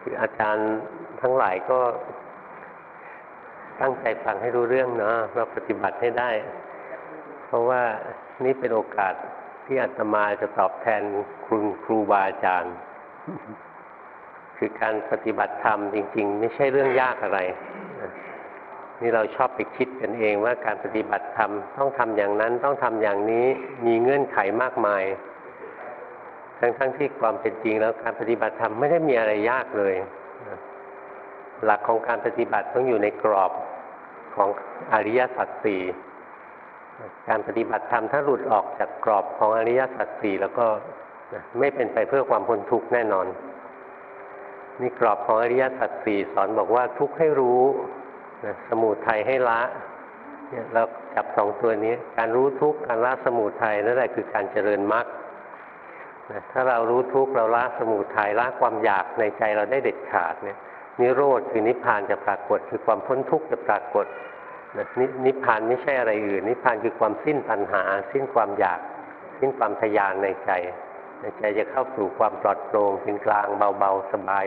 คืออาจารย์ทั้งหลายก็ตั้งใจฟังให้รู้เรื่องเนาะเราปฏิบัติให้ได้ เพราะว่านี่เป็นโอกาสที่อาตมาจะตอบแทนคุณครูบาอาจารย์ คือการปฏิบัติธรรมจริง ๆ ไม่ใช่เรื่องยากอะไร นี่เราชอบไปคิดกันเองว่าการปฏิบัติธรรมต้องทำอย่างนั้นต้องทำอย่างนี้มีเงื่อนไขมากมาย ทั้งๆทที่ความเป็นจริงแล้วการปฏิบัติธรรมไม่ได้มีอะไรยากเลย หลักของการปฏิบัติต้องอยู่ในกรอบของอริยสัจสี่การปฏิบัติธรรมถ้าหลุดออกจากกรอบของอริยสัจสี่แล้วก็ไม่เป็นไปเพื่อความพ้นทุกข์แน่นอน นี่กรอบของอริยสัจสี่สอนบอกว่าทุกข์ให้รู้สมุทัยให้ละเนี่ยเราจับสองตัวนี้ การรู้ทุกข์การละสมุทัยนั่นแหละคือการเจริญมรรค ถ้าเรารู้ทุกข์เราละสมุทัยละความอยากในใจเราได้เด็ดขาดเนี่ยนิโรธคือนิพพานจะปรากฏ คือความพ้นทุกข์จะปรากฏนิพพานไม่ใช่อะไรอื่น นิพพานคือความสิ้นปัญหา สิ้นความอยาก สิ้นความทยานในใจในใจจะเข้าสู่ความปลอดโปร่งเป็นกลางเบาๆสบาย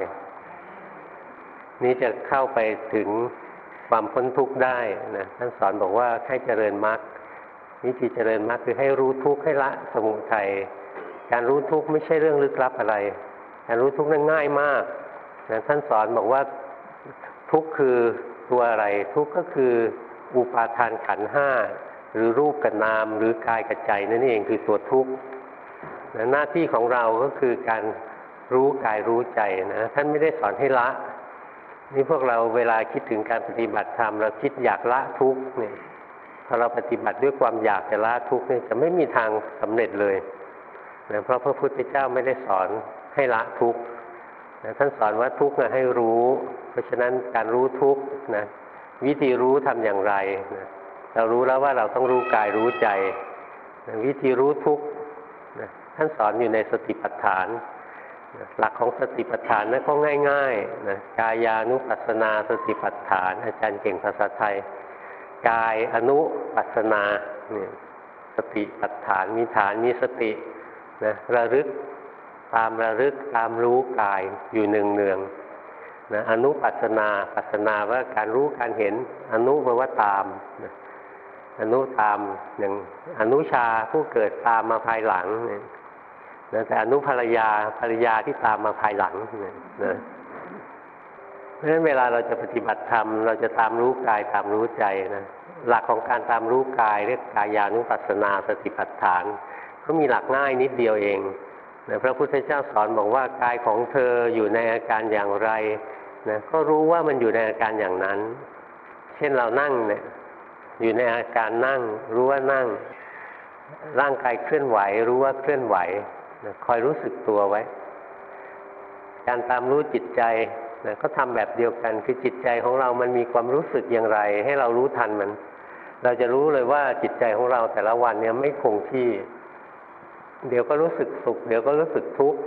นี้จะเข้าไปถึงความพ้นทุกข์ได้นะท่านสอนบอกว่าให้เจริญมรรควิธีเจริญมรรคคือให้รู้ทุกข์ให้ละสมุทัย การรู้ทุกข์ไม่ใช่เรื่องลึกลับอะไร การรู้ทุกข์นั้นง่ายมากนะท่านสอนบอกว่าทุกข์คือตัวอะไร ทุกข์ก็คืออุปาทานขันห้าหรือรูปกับนามหรือกายกับใจนั่นเองคือตัวทุกข์หน้าที่ของเราก็คือการรู้กายรู้ใจนะท่านไม่ได้สอนให้ละ นี่พวกเราเวลาคิดถึงการปฏิบัติธรรมเราคิดอยากละทุกข์เนี่ยพอเราปฏิบัติด้วยความอยากจะละทุกข์เนี่ยจะไม่มีทางสำเร็จเลย นะเพราะพระพุทธเจ้าไม่ได้สอนให้ละทุกข์ท่านสอนว่าทุกข์ให้รู้ เพราะฉะนั้นการรู้ทุกข์นะวิธีรู้ทำอย่างไรนะเรารู้แล้วว่าเราต้องรู้กายรู้ใจนะวิธีรู้ทุกข์นะท่านสอนอยู่ในสติปัฏฐานนะหลักของสติปัฏฐานนั้นก็ง่ายๆนะกายานุปัสสนาสติปัฏฐาน อาจารย์เก่งภาษาไทย กายอนุปัสนาเนี่ยสติปัฏฐานมีฐานมีสติ นะระลึกตามระลึกตามรู้กายอยู่เนืองเนืองนะอนุปัสนาปัสนาว่าการรู้การเห็น อนุแปลว่าตามนะอนุตามอย่างอนุชาผู้เกิดตามมาภายหลังนะแต่อนุภรรยาภรรยาที่ตามมาภายหลังนะเพราะฉะนั้นเวลาเราจะปฏิบัติธรรมเราจะตามรู้กายตามรู้ใจนะหลักของการตามรู้กายเรียกกายานุปัสนาสติปัฏฐาน ก็มีหลักง่ายนิดเดียวเองนะพระพุทธเจ้าสอนบอกว่ากายของเธออยู่ในอาการอย่างไรนะก็รู้ว่ามันอยู่ในอาการอย่างนั้น เช่นเรานั่งเนี่ยอยู่ในอาการนั่ง รู้ว่านั่ง ร่างกายเคลื่อนไหว รู้ว่าเคลื่อนไหวนะคอยรู้สึกตัวไว้ การตามรู้จิตใจนะก็ทำแบบเดียวกันคือจิตใจของเรามันมีความรู้สึกอย่างไร ให้เรารู้ทันมัน เราจะรู้เลยว่าจิตใจของเราแต่ละวันเนี่ยไม่คงที่ เดี๋ยวก็รู้สึกสุข เดี๋ยวก็รู้สึกทุกข์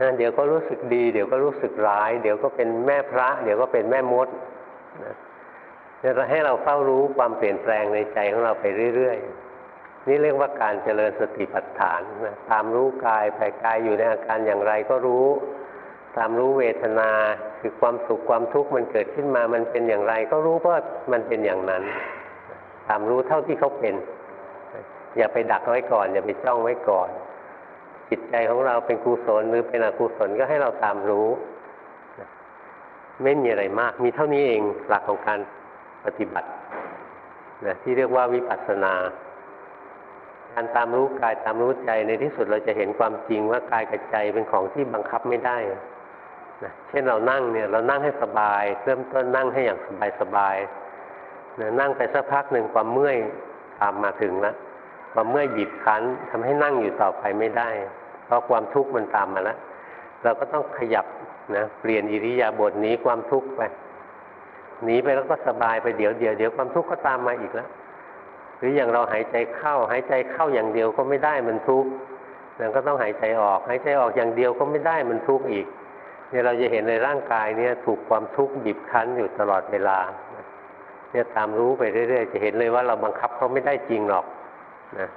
นะเดี๋ยวก็รู้สึกดี เดี๋ยวก็รู้สึกร้าย เดี๋ยวก็เป็นแม่พระ เดี๋ยวก็เป็นแม่มดนะจะให้เราเฝ้ารู้ความเปลี่ยนแปลงในใจของเราไปเรื่อยๆ นี่เรียกว่าการเจริญสติปัฏฐานนะตามรู้กายภายกายอยู่ในอาการอย่างไรก็รู้ ตามรู้เวทนาคือความสุขความทุกข์มันเกิดขึ้นมามันเป็นอย่างไร ก็รู้ว่ามันเป็นอย่างนั้น ตามรู้เท่าที่เขาเป็น อย่าไปดักไว้ก่อน อย่าไปจ้องไว้ก่อน จิตใจของเราเป็นกุศลหรือเป็นอกุศลก็ให้เราตามรู้ไม่มีอะไรมาก มีเท่านี้เองหลักของการปฏิบัตินะที่เรียกว่าวิปัสสนา การตามรู้กายตามรู้ใจในที่สุดเราจะเห็นความจริงว่ากายกับใจเป็นของที่บังคับไม่ได้นะเช่นเรานั่งเนี่ย เรานั่งให้สบาย เริ่มต้นนั่งให้อย่างสบายสบายนะนั่งไปสักพักหนึ่งความเมื่อยตามมาถึงแล้ว ความเมื่อยบีบคั้นทำให้นั่งอยู่ต่อไปไม่ได้ เพราะความทุกข์มันตามมาแล้วเราก็ต้องขยับนะเปลี่ยนอิริยาบถหนีความทุกข์ไปหนีไปแล้วก็สบายไปเดี๋ยวเดี๋ยวเดี๋ยวความทุกข์ก็ตามมาอีกแล้วหรืออย่างเราหายใจเข้า หายใจเข้าอย่างเดียวก็ไม่ได้มันทุกข์เราก็ต้องหายใจออก หายใจออกอย่างเดียวก็ไม่ได้มันทุกข์อีกเนี่ยเราจะเห็นในร่างกายเนี่ยถูกความทุกข์บีบคั้นอยู่ตลอดเวลาเนี่ยตามรู้ไปเรื่อยๆ จะเห็นเลยว่าเราบังคับเขาไม่ได้จริงหรอก นะ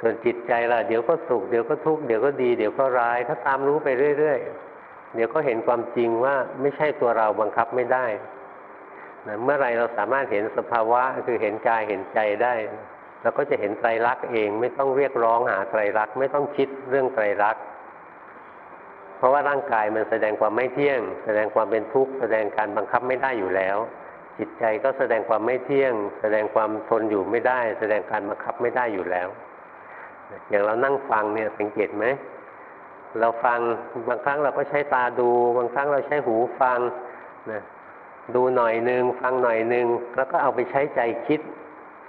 ส่วนจิตใจล่ะเดี๋ยวก็สุขเดี๋ยวก็ทุกข์เดี๋ยวก็ดีเดี๋ยวก็ร้าย ถ้าตามรู้ไปเรื่อยๆ เดี๋ยวก็เห็นความจริงว่าไม่ใช่ตัวเราบังคับไม่ได้นะเมื่อไรเราสามารถเห็นสภาวะคือเห็นกายเห็นใจได้เราก็จะเห็นไตรลักษณ์เองไม่ต้องเรียกร้องหาไตรลักษณ์ไม่ต้องคิดเรื่องไตรลักษณ์เพราะว่าร่างกายมันแสดงความไม่เที่ยง แสดงความเป็นทุกข์แสดงการบังคับไม่ได้อยู่แล้ว จิตใจก็แสดงความไม่เที่ยง แสดงความทนอยู่ไม่ได้ แสดงการบังคับไม่ได้อยู่แล้ว อย่างเรานั่งฟังเนี่ยสังเกตไหมเราฟังบางครั้งเราก็ใช้ตาดู บางครั้งเราใช้หูฟังนะดูหน่อยหนึ่งฟังหน่อยหนึ่งแล้วก็เอาไปใช้ใจคิด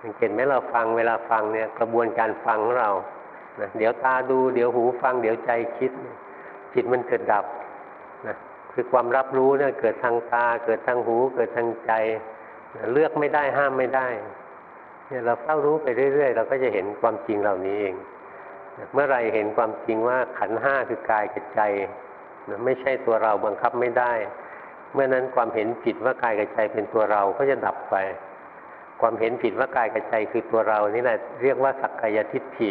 สังเกตไหมเราฟังเวลาฟังเนี่ยกระบวนการฟังของเรานะเดี๋ยวตาดู เดี๋ยวหูฟัง เดี๋ยวใจคิด จิตมันเกิดดับนะ คือความรับรู้เนี่ยเกิดทางตา เกิดทางหู เกิดทางใจ เลือกไม่ได้ห้ามไม่ได้เนี่ยเราเฝ้ารู้ไปเรื่อย ๆ เราก็จะเห็นความจริงเหล่านี้เอง เมื่อไรเห็นความจริงว่าขันห้าคือกายกับใจนะไม่ใช่ตัวเราบังคับไม่ได้ เมื่อนั้นความเห็นผิดว่ากายกับใจเป็นตัวเราก็จะดับไป ความเห็นผิดว่ากายกับใจคือตัวเรานี่แหละเรียกว่าสักกายทิฏฐิ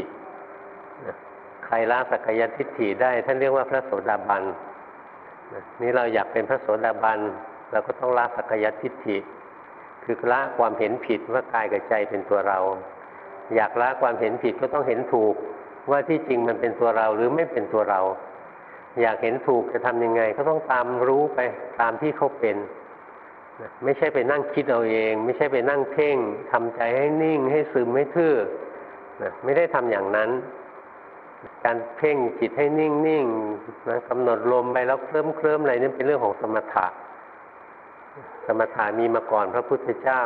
ใครละสักกายทิฏฐิได้ท่านเรียกว่าพระโสดาบัน นี่เราอยากเป็นพระโสดาบันเราก็ต้องละสักยทิฏฐิ คือละความเห็นผิดว่ากายกับใจเป็นตัวเรา อยากละความเห็นผิดก็ต้องเห็นถูกว่าที่จริงมันเป็นตัวเราหรือไม่เป็นตัวเรา อยากเห็นถูกจะทำยังไง ก็ต้องตามรู้ไปตามที่เขาเป็นไม่ใช่ไปนั่งคิดเอาเอง ไม่ใช่ไปนั่งเพ่งทำใจให้นิ่งให้ซึมให้ทื่อไม่ได้ทำอย่างนั้น การเพ่งจิตให้นิ่งนิ่งนะกำหนดลมไปแล้วเคลิ้มเคลิ้มอะไรนี่เป็นเรื่องของสมถะ สมถะมีมาก่อนพระพุทธเจ้า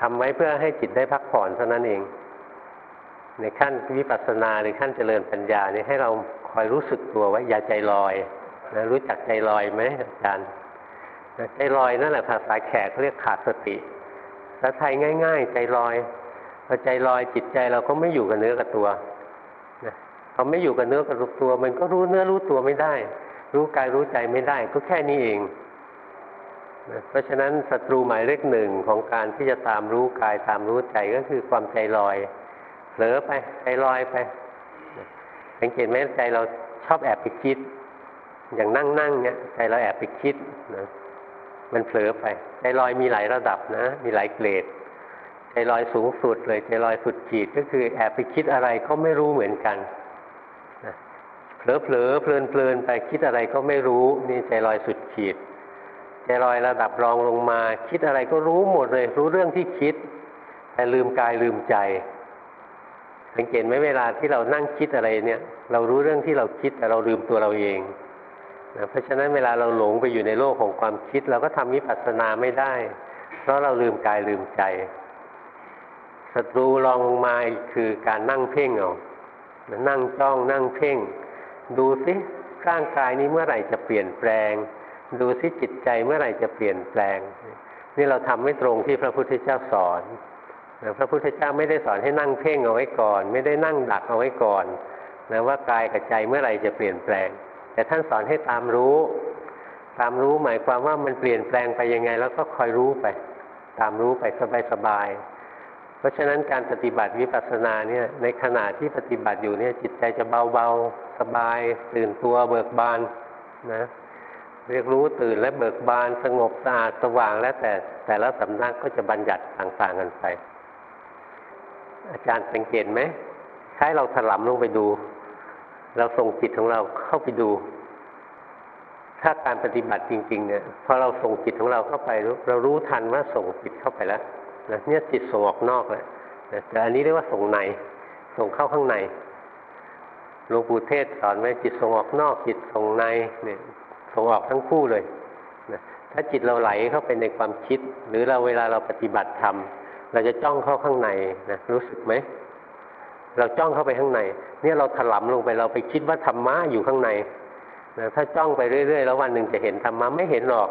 ทำไว้เพื่อให้จิตได้พักผ่อนเท่านั้นเอง ในขั้นวิปัสสนาหรือขั้นเจริญปัญญาเนี่ยให้เราคอยรู้สึกตัวไว้อย่าใจลอยนะรู้จักใจลอยไหมอาจารย์ใจลอยนั่นแหละภาษาแขกเรียกขาดสติภาษาไทยง่าย ๆ ใจลอยพอใจลอยจิตใจเราก็ไม่อยู่กับเนื้อกับตัว พอไม่อยู่กับเนื้อกับตัว มันก็รู้เนื้อรู้ตัวไม่ได้ รู้กายรู้ใจไม่ได้ ก็แค่นี้เองนะเพราะฉะนั้นศัตรูหมายเลขหนึ่งของการที่จะตามรู้กายตามรู้ใจก็คือความใจลอยเผลอไปใจลอยไปสังเกตไหมใจเราชอบแอบไปคิด อย่างนั่งนั่งเนี่ยใจเราแอบไปคิดนะมันเผลอไป ใจลอยมีหลายระดับนะ มีหลายเกรดใจลอยสูงสุดเลยใจลอยสุดขีดก็คือแอบไปคิดอะไรก็ไม่รู้เหมือนกัน เผลอเผลอเพลินเพลินไปคิดอะไรก็ไม่รู้นี่ใจลอยสุดขีดใจลอยระดับรองลงมา คิดอะไรก็รู้หมดเลย รู้เรื่องที่คิด แต่ลืมกายลืมใจสังเกตไหมเวลาที่เรานั่งคิดอะไรเนี่ย เรารู้เรื่องที่เราคิดแต่เราลืมตัวเราเองนะเพราะฉะนั้นเวลาเราหลงไปอยู่ในโลกของความคิด เราก็ทำวิปัสสนาไม่ได้ เพราะเราลืมกายลืมใจศัตรูลองลงมาคือการนั่งเพ่งเอานั่งจ้องนั่งเพ่ง ดูสิร่างกายนี้เมื่อไหร่จะเปลี่ยนแปลง ดูสิจิตใจเมื่อไหร่จะเปลี่ยนแปลง นี่เราทำไม่ตรงที่พระพุทธเจ้าสอนพระพุทธเจ้าไม่ได้สอนให้นั่งเพ่งเอาไว้ก่อน ไม่ได้นั่งดักเอาไว้ก่อนนะว่ากายกับใจเมื่อไหร่จะเปลี่ยนแปลง แต่ท่านสอนให้ตามรู้ ตามรู้หมายความว่ามันเปลี่ยนแปลงไปยังไง แล้วก็คอยรู้ไป ตามรู้ไปสบายๆ เพราะฉะนั้นการปฏิบัติวิปัสสนาเนี่ยในขณะที่ปฏิบัติอยู่เนี่ยจิตใจจะเบาๆ สบาย ตื่นตัวเบิกบานนะเรียกรู้ตื่นและเบิกบานสงบสะอาดสว่างแล้วแต่แต่ละสำนักก็จะบัญญัติต่างๆกันไป อาจารย์สังเกตไหมใช้เราถลำลงไปดู เราส่งจิตของเราเข้าไปดู ถ้าการปฏิบัติจริง ๆ เนี่ยพอเราส่งจิตของเราเข้าไปเรารู้ทันว่าส่งจิตเข้าไปแล้ว นะเนี่ยจิตส่งออกนอกแล้วแต่อันนี้เรียกว่าส่งใน ส่งเข้าข้างในหลวงปู่เทศสอนไว้จิตส่งออกนอกจิตส่งในเนี่ยส่งออกทั้งคู่เลยนะถ้าจิตเราไหลเข้าไปในความคิด หรือเราเวลาเราปฏิบัติธรรมเราจะจ้องเข้าข้างในนะรู้สึกไหมเราจ้องเข้าไปข้างใน เนี่ยเราถลำลงไปเราไปคิดว่าธรรมะอยู่ข้างในนะถ้าจ้องไปเรื่อยๆ แล้ววันหนึ่งจะเห็นธรรมะไม่เห็นหรอก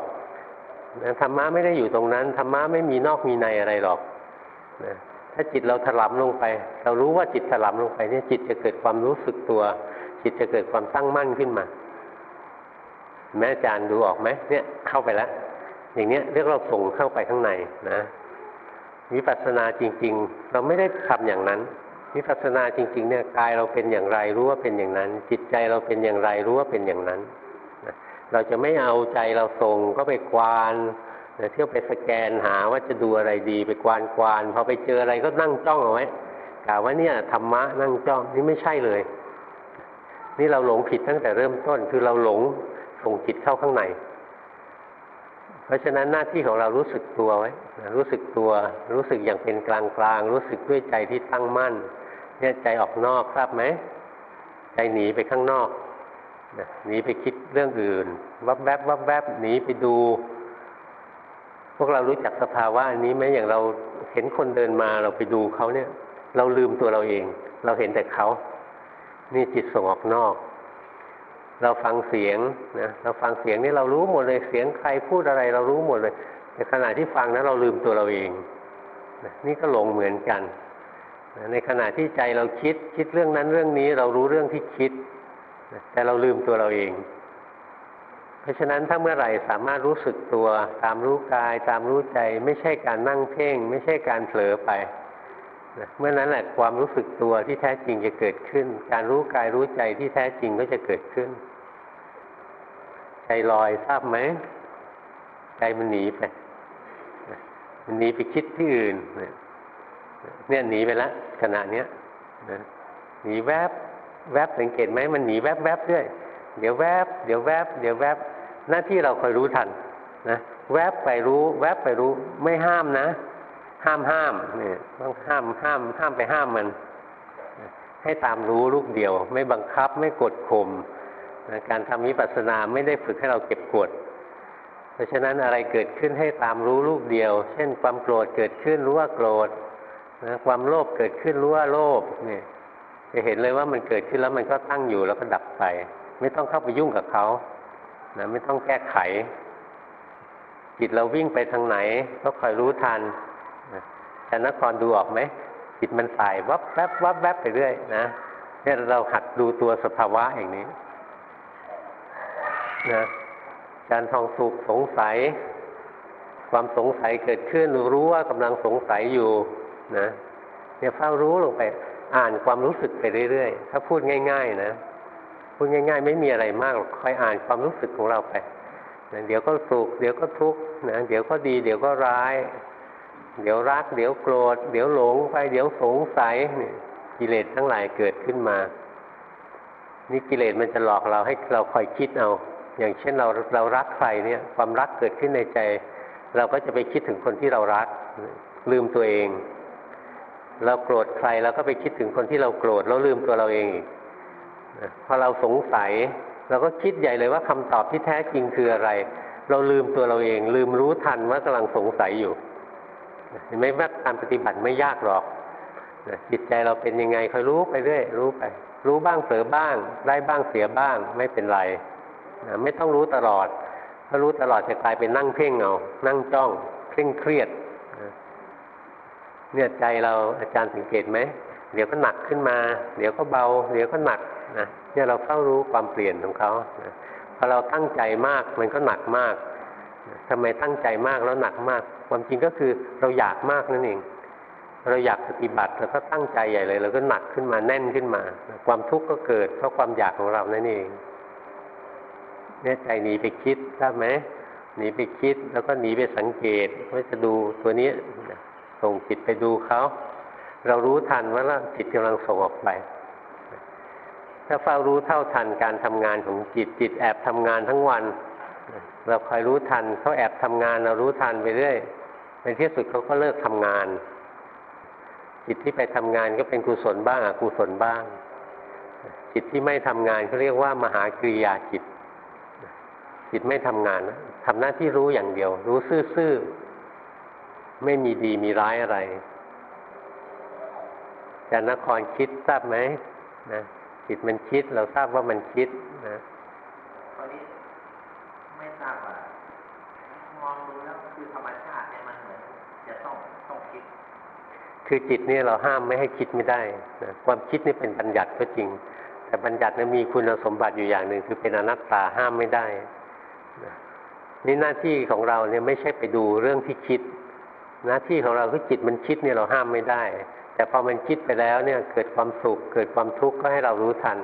ธรรมะไม่ได้อยู่ตรงนั้นธรรมะไม่มีนอกมีในอะไรหรอกนะถ้าจิตเราถลำลงไป เรารู้ว่าจิตถลำลงไปเนี่ยจิตจะเกิดความรู้สึกตัว จิตจะเกิดความตั้งมั่นขึ้นมา แม่อาจารย์ดูออกไหมเนี่ยเข้าไปแล้วอย่างเนี้ยเรียกเราส่งเข้าไปข้างในนะวิปัสสนาจริง ๆ เราไม่ได้ทำอย่างนั้นวิปัสสนาจริง ๆ เนี่ยกายเราเป็นอย่างไรรู้ว่าเป็นอย่างนั้น จิตใจเราเป็นอย่างไรรู้ว่าเป็นอย่างนั้น เราจะไม่เอาใจเราส่งก็ไปกวานเที่ยวไปสแกนหาว่าจะดูอะไรดีไปกวานกวานพอไปเจออะไรก็นั่งจ้องเอาไว้กล่าวว่าเนี่ยธรรมะนั่งจ้องนี่ไม่ใช่เลย นี่เราหลงผิดตั้งแต่เริ่มต้นคือเราหลงส่งจิตเข้าข้างใน เพราะฉะนั้นหน้าที่ของเรารู้สึกตัวไว้รู้สึกตัว รู้สึกอย่างเป็นกลางกลางรู้สึกด้วยใจที่ตั้งมั่น เนี่ยใจออกนอกทราบไหมใจหนีไปข้างนอก หนีไปคิดเรื่องอื่น วับแวบวับแวบหนีไปดู พวกเรารู้จักสภาวะอันนี้ไหมอย่างเราเห็นคนเดินมาเราไปดูเขาเนี่ย เราลืมตัวเราเอง เราเห็นแต่เขา นี่จิตส่งออกนอก เราฟังเสียงนะเราฟังเสียงนี่เรารู้หมดเลยเสียงใครพูดอะไร เรารู้หมดเลยในขณะที่ฟังนะเราลืมตัวเราเองนี่ก็หลงเหมือนกัน ในขณะที่ใจเราคิดคิดเรื่องนั้นเรื่องนี้ เรารู้เรื่องที่คิด แต่เราลืมตัวเราเอง เพราะฉะนั้นถ้าเมื่อไหร่สามารถรู้สึกตัว ตามรู้กาย ตามรู้ใจ ไม่ใช่การนั่งเพ่ง ไม่ใช่การเผลอไปนะเมื่อนั้นแหละความรู้สึกตัวที่แท้จริงจะเกิดขึ้น การรู้กายรู้ใจที่แท้จริงก็จะเกิดขึ้น ใจลอยทราบไหมใจมันหนีไปมันหนีไปคิดที่อื่นเนี่ยหนีไปแล้วขณะเนี้ยหนีแวบ แวบสังเกตไหมมันหนีแวบแวบด้วย เดี๋ยวแวบเดี๋ยวแวบเดี๋ยวแวบหน้าที่เราคอยรู้ทันนะแวบไปรู้ แวบไปรู้ไม่ห้ามนะ ห้ามห้ามเนี่ยต้องห้ามห้ามห้ามไปห้ามมัน ให้ตามรู้ลูกเดียว ไม่บังคับไม่กดข่มการทำวิปัสสนาไม่ได้ฝึกให้เราเก็บกด เพราะฉะนั้นอะไรเกิดขึ้นให้ตามรู้ลูกเดียว เช่นความโกรธเกิดขึ้นรู้ว่าโกรธนะความโลภเกิดขึ้นรู้ว่าโลภเนี่ย จะเห็นเลยว่ามันเกิดขึ้นแล้วมันก็ตั้งอยู่แล้วก็ดับไป ไม่ต้องเข้าไปยุ่งกับเขานะไม่ต้องแก้ไข จิตเราวิ่งไปทางไหน ก็คอยรู้ทันแต่นครดูออกไหมจิตมันสายวับแวบวับแวบไปเรื่อยนะเนี่ยเราหัดดูตัวสภาวะอย่างนี้นะการทองสุขสงสัย ความสงสัยเกิดขึ้นรู้ว่ากำลังสงสัยอยู่นะเนี่ยเฝ้ารู้ลงไป อ่านความรู้สึกไปเรื่อยๆ ถ้าพูดง่าย ๆ นะ พูดง่าย ๆ ไม่มีอะไรมากหรอกคอยอ่านความรู้สึกของเราไปนะเดี๋ยวก็สุขเดี๋ยวก็ทุกข์นะเดี๋ยวก็ดี เดี๋ยวก็ร้าย เดี๋ยวรัก เดี๋ยวโกรธ เดี๋ยวหลงไป เดี๋ยวสงสัยนี่กิเลสทั้งหลายเกิดขึ้นมา นี่กิเลสมันจะหลอกเราให้เราคอยคิดเอา อย่างเช่นเราเรารักใครเนี่ย ความรักเกิดขึ้นในใจ เราก็จะไปคิดถึงคนที่เรารัก ลืมตัวเอง เราโกรธใครเราก็ไปคิดถึงคนที่เราโกรธแล้วลืมตัวเราเองพอเราสงสัย เราก็คิดใหญ่เลยว่าคำตอบที่แท้จริงคืออะไร เราลืมตัวเราเอง ลืมรู้ทันว่ากำลังสงสัยอยู่เห็นไหมว่าการปฏิบัติไม่ยากหรอกจิตใจเราเป็นยังไงคอยรู้ไปเรื่อยรู้ไป รู้บ้างเผลอบ้างได้บ้างเสียบ้างไม่เป็นไรไม่ต้องรู้ตลอด ถ้ารู้ตลอดจะกลายเป็นนั่งเพ่งเอานั่งจ้องเคร่งเครียด เนี่ยใจเราอาจารย์สังเกตไหมเดี๋ยวก็หนักขึ้นมา เดี๋ยวก็เบา เดี๋ยวก็หนักนะเนี่ยเราเฝ้ารู้ความเปลี่ยนของเขาพอเราตั้งใจมากมันก็หนักมากทำไมตั้งใจมากแล้วหนักมาก ความจริงก็คือเราอยากมากนั่นเอง เราอยากปฏิบัติเราก็ตั้งใจใหญ่เลยเราก็หนักขึ้นมาแน่นขึ้นมา ความทุกข์ก็เกิด เพราะความอยากของเรานั่นเองเนี่ยใจหนีไปคิดทราบไหมหนีไปคิดแล้วก็หนีไปสังเกตว่าจะดูตัวนี้ ส่งจิตไปดูเขา เรารู้ทันว่าจิตกำลังส่งออกไป ถ้าเฝ้ารู้เท่าทันการทำงานของจิตจิตแอบทำงานทั้งวัน เราคอยรู้ทันเขาแอบทำงาน เรารู้ทันไปเรื่อยในที่สุดเขาก็เลิกทำงาน จิตที่ไปทำงานก็เป็นกุศลบ้างอกุศลบ้าง จิตที่ไม่ทำงานเขาเรียกว่ามหากริยาจิต จิตไม่ทำงานทำหน้าที่รู้อย่างเดียว รู้ซื่อๆ ไม่มีดีมีร้ายอะไรจันนครคิดทราบไหมนะจิตมันคิดเราทราบว่ามันคิดนะทราบว่ามองดูแล้วคือธรรมชาติเนี่ยมันเหมือนจะต้องต้องคิด คือจิตนี่เราห้ามไม่ให้คิดไม่ได้นะความคิดนี่เป็นบัญญัติก็จริง แต่บัญญัตินี่มีคุณสมบัติอยู่อย่างหนึ่งคือเป็นอนัตตาห้ามไม่ได้นะนี่หน้าที่ของเราเนี่ยไม่ใช่ไปดูเรื่องที่คิด หน้าที่ของเราคือจิตมันคิดเนี่ยเราห้ามไม่ได้ แต่พอมันคิดไปแล้วเนี่ยเกิดความสุข เกิดความทุกข์ก็ให้เรารู้ทัน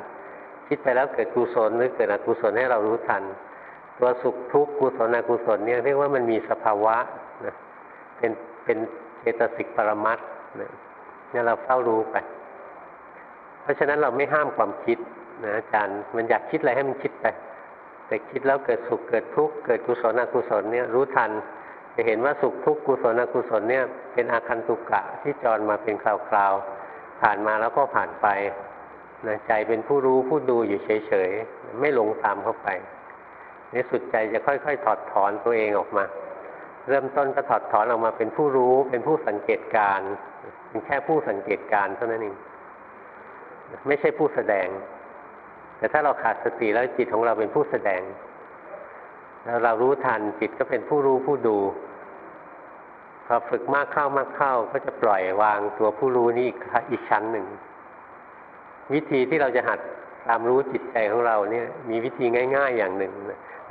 คิดไปแล้วเกิดกุศลหรือเกิดอกุศลให้เรารู้ทัน ตัวสุขทุกข์กุศลอกุศลเนี่ยเรียกว่ามันมีสภาวะนะเป็นเป็นเจตสิกปรมัตเนี่ยเราเฝ้ารู้ไป เพราะฉะนั้นเราไม่ห้ามความคิดนะอาจารย์มันอยากคิดอะไรให้มันคิดไป แต่คิดแล้วเกิดสุขเกิดทุกข์เกิดกุศลอกุศลเนี่ยรู้ทัน จะเห็นว่าสุขทุกข์กุศลอกุศลเนี่ยเป็นอาคันตุกะที่จรมาเป็นคราวๆผ่านมาแล้วก็ผ่านไปนะใจเป็นผู้รู้ผู้ดูอยู่เฉยๆไม่หลงตามเข้าไปในสุดใจจะค่อยๆ ถอดถอนตัวเองออกมา เริ่มต้นก็ถอดถอนออกมาเป็นผู้รู้เป็นผู้สังเกตการเป็นแค่ผู้สังเกตการเท่านั้นเองไม่ใช่ผู้แสดง แต่ถ้าเราขาดสติแล้วจิตของเราเป็นผู้แสดง แล้วเรารู้ทันจิตก็เป็นผู้รู้ผู้ดูพอฝึกมากเข้ามากเข้าก็จะปล่อยวางตัวผู้รู้นี้อีกอีกชั้นหนึ่ง วิธีที่เราจะหัดตามรู้จิตใจของเราเนี่ย มีวิธีง่าย ๆ อย่างหนึ่ง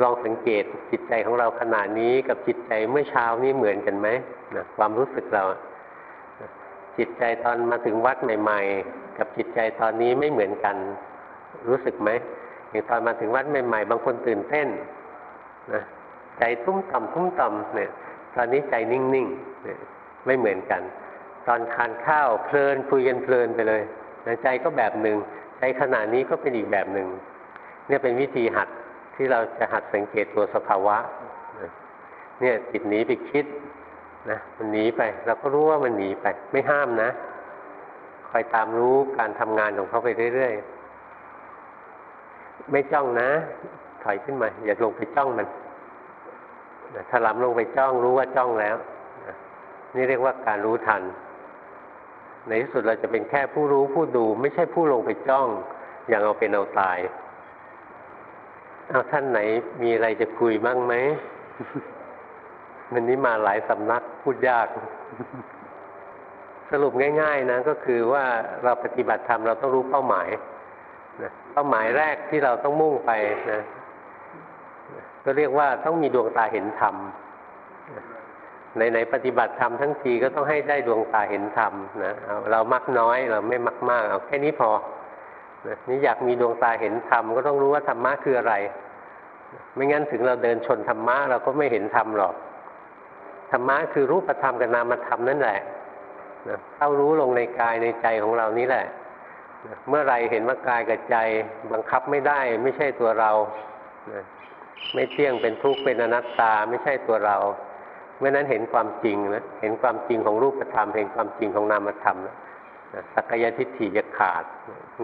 ลองสังเกตจิตใจของเราขณะนี้กับจิตใจเมื่อเช้านี้เหมือนกันไหมนะความรู้สึกเราจิตใจตอนมาถึงวัดใหม่ ๆ กับจิตใจตอนนี้ไม่เหมือนกัน รู้สึกไหมอย่างตอนมาถึงวัดใหม่ ๆ บางคนตื่นเต้น นะใจตุ้มต่ำตุ้มต่ำเนี่ย ตอนนี้ใจนิ่งๆเนี่ยไม่เหมือนกัน ตอนทานข้าวเพลินคุยกันเพลินไปเลยใจก็แบบหนึ่งใจขณะนี้ก็เป็นอีกแบบหนึ่งเนี่ยเป็นวิธีหัดที่เราจะหัดสังเกตตัวสภาวะเนี่ยจิตหนีไปคิดนะมันหนีไปเราก็รู้ว่ามันหนีไป ไม่ห้ามนะคอยตามรู้การทำงานของเขาไปเรื่อยๆ ไม่จ้องนะ ถอยขึ้นมา อย่าลงไปจ้องมัน ถ้าล้ำลงไปจ้องรู้ว่าจ้องแล้ว นี่เรียกว่าการรู้ทัน ในที่สุดเราจะเป็นแค่ผู้รู้ผู้ดู ไม่ใช่ผู้ลงไปจ้อง อย่างเอาเป็นเอาตาย เอาท่านไหนมีอะไรจะคุยบ้างไหมวันนี้มาหลายสำนักพูดยาก สรุปง่าย ๆ นะ ก็คือว่าเราปฏิบัติธรรมเราต้องรู้เป้าหมายนะเป้าหมายแรกที่เราต้องมุ่งไปนะ ก็เรียกว่าต้องมีดวงตาเห็นธรรมในไหนปฏิบัติธรรมทั้งทีก็ต้องให้ได้ดวงตาเห็นธรรมนะเรามักน้อยเราไม่มักมากเอาแค่นี้พอนี่อยากมีดวงตาเห็นธรรมก็ต้องรู้ว่าธรรมะคืออะไร ไม่งั้นถึงเราเดินชนธรรมะเราก็ไม่เห็นธรรมหรอกธรรมะคือรูปธรรมกับนามธรรมนั่นแหละเข้ารู้ลงในกายในใจของเรานี้แหละเมื่อไรเห็นว่ากายกับใจบังคับไม่ได้ ไม่ใช่ตัวเรา ไม่เที่ยงเป็นทุกข์เป็นอนัตตาไม่ใช่ตัวเราเมื่อนั้นเห็นความจริงนะเห็นความจริงของรูปธรรม เห็นความจริงของนามธรรมนะสักยทิฏฐิจะขาด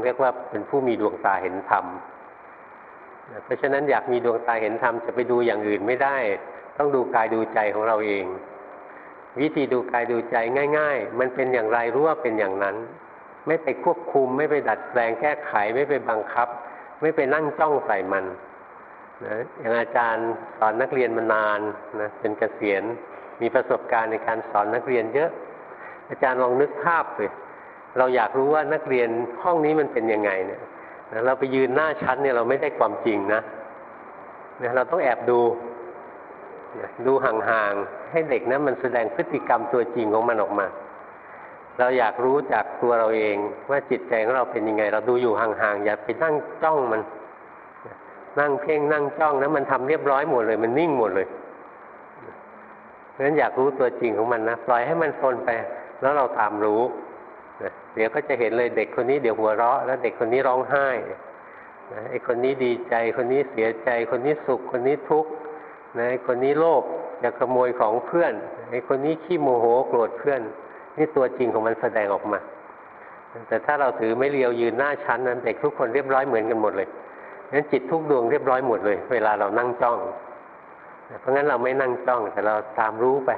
เรียกว่าเป็นผู้มีดวงตาเห็นธรรมเพราะฉะนั้นอยากมีดวงตาเห็นธรรมจะไปดูอย่างอื่นไม่ได้ ต้องดูกายดูใจของเราเอง วิธีดูกายดูใจง่าย ๆ มันเป็นอย่างไรรู้ว่าเป็นอย่างนั้น ไม่ไปควบคุม ไม่ไปดัดแปลงแก้ไขไม่ไปบังคับ ไม่ไปนั่งจ้องใส่มัน นะอย่างอาจารย์สอนนักเรียนมานานนะเป็นเกษียณมีประสบการณ์ในการสอนนักเรียนเยอะ อาจารย์ลองนึกภาพเลยเราอยากรู้ว่านักเรียนห้องนี้มันเป็นยังไงเนี่ยเราไปยืนหน้าชั้นเนี่ยเราไม่ได้ความจริงนะเราต้องแอบดูดูห่างๆให้เด็กนะมันแสดงพฤติกรรมตัวจริงของมันออกมา เราอยากรู้จากตัวเราเองว่าจิตใจของเราเป็นยังไง เราดูอยู่ห่างๆอย่าไปนั่งจ้องมัน นั่งเพ่งนั่งจ้องนะมันทำเรียบร้อยหมดเลย มันนิ่งหมดเลยเพราะฉะนั้นอยากรู้ตัวจริงของมันนะปล่อยให้มันทนไป แล้วเราตามรู้เดี๋ยวก็จะเห็นเลยเด็กคนนี้เดี๋ยวหัวเราะ แล้วเด็กคนนี้ร้องไห้ไอ้คนนี้ดีใจ คนนี้เสียใจ คนนี้สุข คนนี้ทุกข์ไอ้คนนี้โลภอยากขโมยของเพื่อนไอ้คนนี้ขี้โมโหโกรธเพื่อน นี่ตัวจริงของมันแสดงออกมาแต่ถ้าเราถือไม่เลียวยืนหน้าชั้นนั้นเด็กทุกคนเรียบร้อยเหมือนกันหมดเลย งั้นจิตทุกดวงเรียบร้อยหมดเลย เวลาเรานั่งจ้อง เพราะงั้นเราไม่นั่งจ้อง แต่เราตามรู้ไป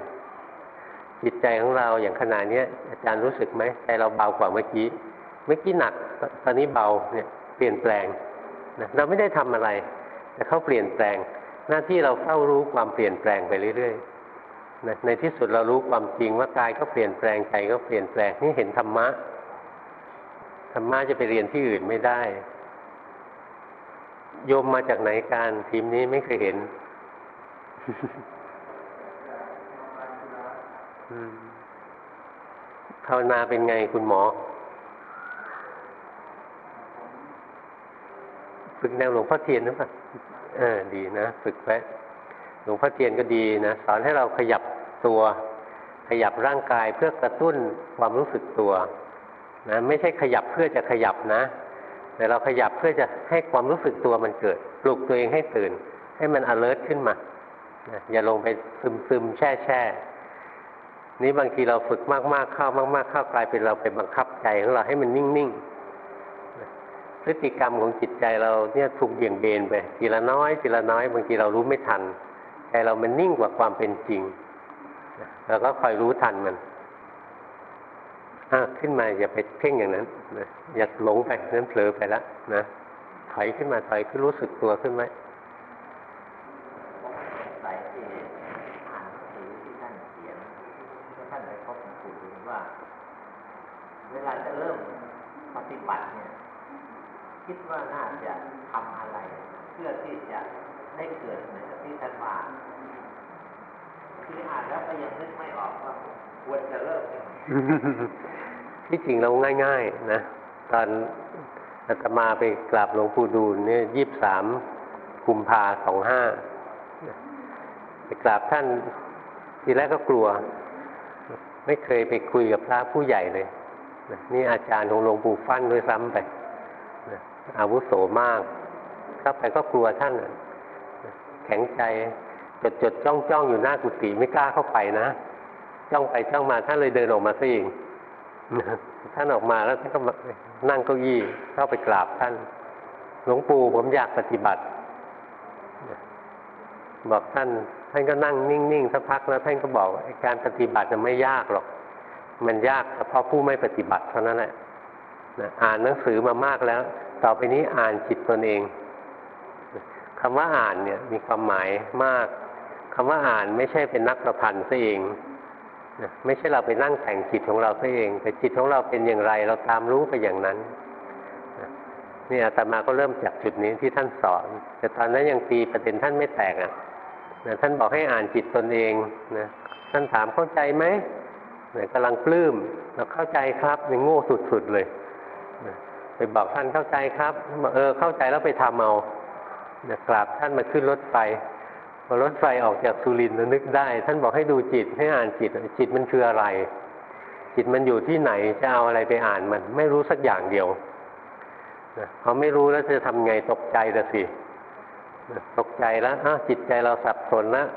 จิตใจของเราอย่างขนาดนี้อาจารย์รู้สึกไหมใจเราเบากว่าเมื่อกี้ เมื่อกี้หนักตอนนี้เบาเนี่ยเปลี่ยนแปลงนะเราไม่ได้ทำอะไร แต่เขาเปลี่ยนแปลง หน้าที่เราเฝ้ารู้ความเปลี่ยนแปลงไปเรื่อยๆนะในที่สุดเรารู้ความจริงว่ากายก็เปลี่ยนแปลงใจก็เปลี่ยนแปลงนี่เห็นธรรมะธรรมะจะไปเรียนที่อื่นไม่ได้ โยมมาจากไหนการทีมนี้ไม่เคยเห็นภาวนาเป็นไงคุณหมอฝึกแนวหลวงพ่อเทียนหรือเปล่าเออดีนะ ฝึกไว้หลวงพ่อเทียนก็ดีนะ สอนให้เราขยับตัว ขยับร่างกายเพื่อกระตุ้นความรู้สึกตัวนะไม่ใช่ขยับเพื่อจะขยับนะ แต่เราขยับเพื่อจะให้ความรู้สึกตัวมันเกิด ปลุกตัวเองให้ตื่น ให้มัน alert ขึ้นมาอย่าลงไปซึมซึมแช่แช่นี้บางทีเราฝึกมากๆเข้ามาก ๆ เข้ากลายเป็นเราไปบังคับใจของเราให้มันนิ่งๆพฤติกรรมของจิตใจเราเนี่ยถูกเบี่ยงเบนไปทีละน้อยทีละน้อย บางทีเรารู้ไม่ทันใจเรามันนิ่งกว่าความเป็นจริงเราก็คอยรู้ทันมัน ขึ้นมาอย่าไปเพ่งอย่างนั้นนะอย่าหลงไปนั้นเผลอไปแล้วนะถอยขึ้นมาถอยขึ้นรู้สึกตัวขึ้นไหมใส่ที่อ่านหนังสือที่ท่านเขียนที่ท่านไปพบหลวงปู่ดูว่าเวลาจะเริ่มปฏิบัติเนี่ย คิดว่าน่าจะทำอะไร เพื่อที่จะได้เกิดเหมือนที่ท่านว่าคืออ่านแล้วก็ยังนึกไม่ออกว่า ควรจะเริ่มที่จริงเราง่าย ๆ นะ ตอนอาตมาไปกราบหลวงปู่ดูลเนี่ยยี่บสามกุมภาสองห้าไปกราบท่านทีแรกก็กลัว ไม่เคยไปคุยกับพระผู้ใหญ่เลยนี่อาจารย์ของหลวงปู่ฟั่นด้วยซ้ำไปอาวุโสมากเข้าไปก็กลัวท่านแข็งใจจดจดจ้องจ้องอยู่หน้ากุฏิไม่กล้าเข้าไปนะ จ้องไปจ้องมาท่านเลยเดินออกมาซะเองท่านออกมาแล้วท่านก็นั่งเก้าอี้เข้าไปกราบท่าน หลวงปู่ผมอยากปฏิบัติ บอกท่าน ท่านก็นั่งนิ่งๆสักพักแล้วท่านก็บอกการปฏิบัติจะไม่ยากหรอก มันยากเฉพาะผู้ไม่ปฏิบัติเท่านั้นแหละอ่านหนังสือมามากแล้ว ต่อไปนี้อ่านจิตตนเองคำว่าอ่านเนี่ยมีความหมายมากคำว่าอ่านไม่ใช่เป็นนักประพันธ์ซะเอง ไม่ใช่เราไปนั่งแต่งจิตของเราซะเอง แต่จิตของเราเป็นอย่างไร เราตามรู้ไปอย่างนั้นนี่อาตมาก็เริ่มจากจุดนี้ที่ท่านสอน แต่ตอนนั้นยังตีประเด็นท่านไม่แตกอะท่านบอกให้อ่านจิตตนเองนะท่านถามเข้าใจไหมกำลังปลื้มเราเข้าใจครับยังโง่สุดๆเลยไปบอกท่านเข้าใจครับเออเข้าใจแล้วไปทำเอากราบท่านมาขึ้นรถไฟ พอรถไฟออกจากสุรินทร์นึกได้ ท่านบอกให้ดูจิตให้อ่านจิต จิตมันคืออะไร จิตมันอยู่ที่ไหนจะเอาอะไรไปอ่านมัน ไม่รู้สักอย่างเดียวพอไม่รู้แล้วจะทำไงตกใจละสิตกใจแล้วจิตใจเราสับสนแล้ว